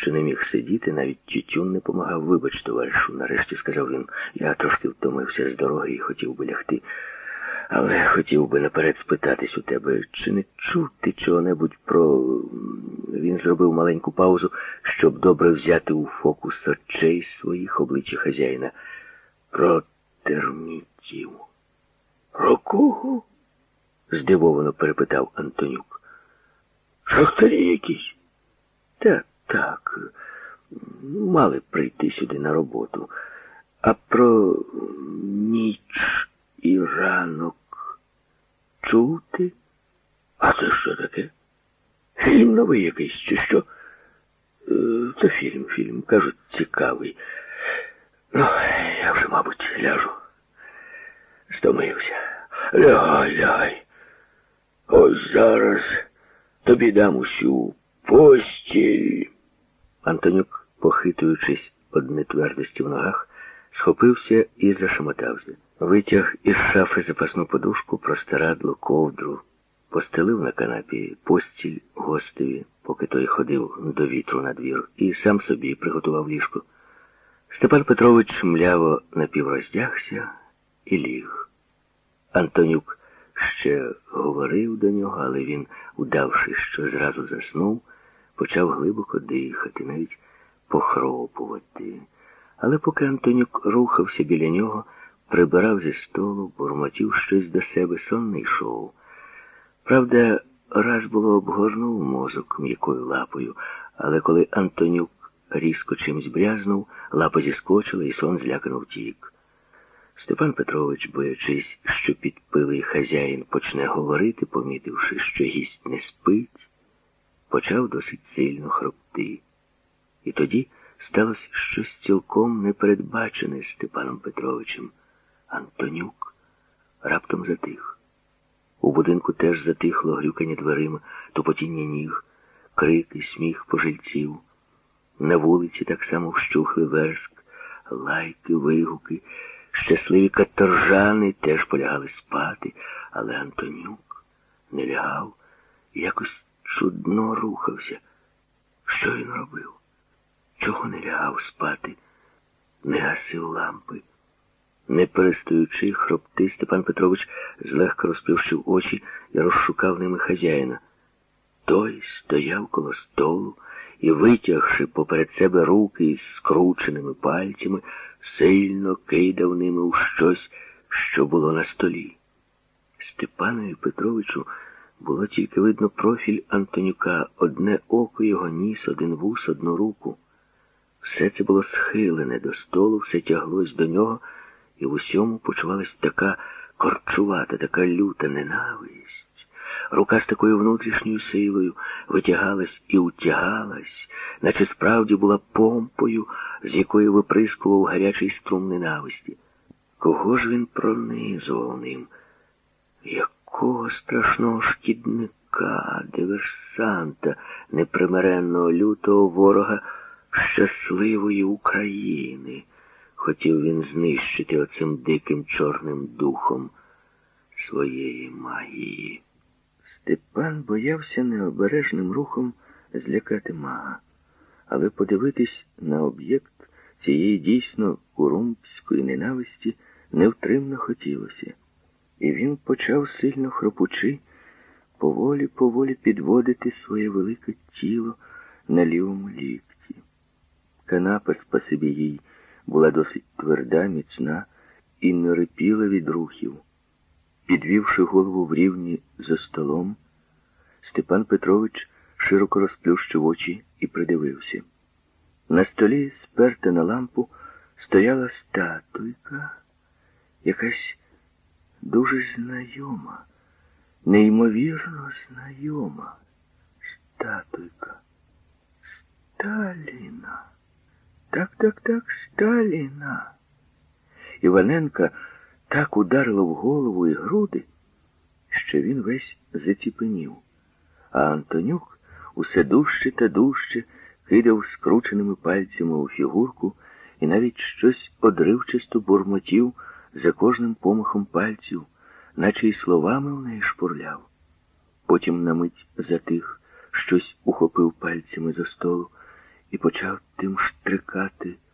що не міг сидіти, навіть тютюн не помагав. Вибач, товаришу, нарешті сказав він. Я трошки втомився з дороги і хотів би лягти. Але хотів би наперед спитатись у тебе, чи не чув ти чого-небудь про. Він зробив маленьку паузу, щоб добре взяти у фокус очей своїх обличчя хазяїна. Про термітів. Про кого? здивовано перепитав Антонюк. Шахтарі якісь? Так, так. Мали прийти сюди на роботу. А про ніч і ранок чути? А це що таке? Фільм новий якийсь, чи що? Е, Це фільм, фільм, кажуть, цікавий. Ну, я вже, мабуть, ляжу. Стомився. Лягай, лягай. Ось зараз тобі дам усю постіль. Антонюк, похитуючись од нетвердості в ногах, схопився і зашамотався. Витяг із шафи запасну подушку, простирадло, ковдру, постелив на канапі постіль гостеві, поки той ходив до вітру на двір, і сам собі приготував ліжко. Степан Петрович мляво напівроздягся і ліг. Антонюк ще говорив до нього, але він, удавши, що зразу заснув, почав глибоко дихати, навіть похропувати. Але поки Антонюк рухався біля нього, прибирав зі столу, бурмотів щось до себе, сон не йшов. Правда, раз було обгорнув мозок м'якою лапою, але коли Антонюк різко чимсь брязнув, лапа зіскочила і сон злякано втік. Степан Петрович, боячись, що підпилий хазяїн почне говорити, помітивши, що гість не спить, почав досить сильно хропти. І тоді сталося щось цілком непередбачене Степаном Петровичем. Антонюк раптом затих. У будинку теж затихло грюкання дверима, тупотіння ніг, крики, сміх пожильців. На вулиці так само вщухли верск, лайки, вигуки. Щасливі каторжани теж полягали спати, але Антонюк не лягав якось чудно рухався. Що він робив? Чого не лягав спати? Не гасив лампи. Не перестаючи хропти, Степан Петрович злегка розплющив очі і розшукав ними хазяїна. Той стояв коло столу і, витягши поперед себе руки із скрученими пальцями, сильно кидав ними у щось, що було на столі. Степанові Петровичу було тільки видно профіль Антонюка, одне око його ніс, один вус, одну руку. Все це було схилене до столу, все тяглось до нього, і в усьому почувалась така корчувата, така люта ненависть. Рука з такою внутрішньою силою витягалась і утягалась, наче справді була помпою, з якої виприскував гарячий струм ненависті. Кого ж він пронизував ним? Якого страшного шкідника, диверсанта, непримиренного лютого ворога щасливої України? Хотів він знищити оцим диким чорним духом своєї магії. Степан боявся необережним рухом злякати мага, але подивитись на об'єкт цієї дійсно курумської ненависті невтримно хотілося. І він почав сильно хропучи, поволі поволі підводити своє велике тіло на лівому лікті. Канапа, спасибі їй, була досить тверда, міцна і не рипіла від рухів. Підвівши голову в рівні за столом, Степан Петрович широко розплющив очі і придивився. На столі, сперта на лампу, стояла статуйка, якась дуже знайома, неймовірно знайома статуйка. Сталіна. Так, так, так, Сталіна. Іваненка так ударило в голову і груди, що він весь заціпенів, а Антонюк усе дужче та дужче кидав скрученими пальцями у фігурку і навіть щось одривчисто бурмотів за кожним помахом пальців, наче й словами в неї шпурляв. Потім на мить затих, щось ухопив пальцями за столу і почав тим штрикати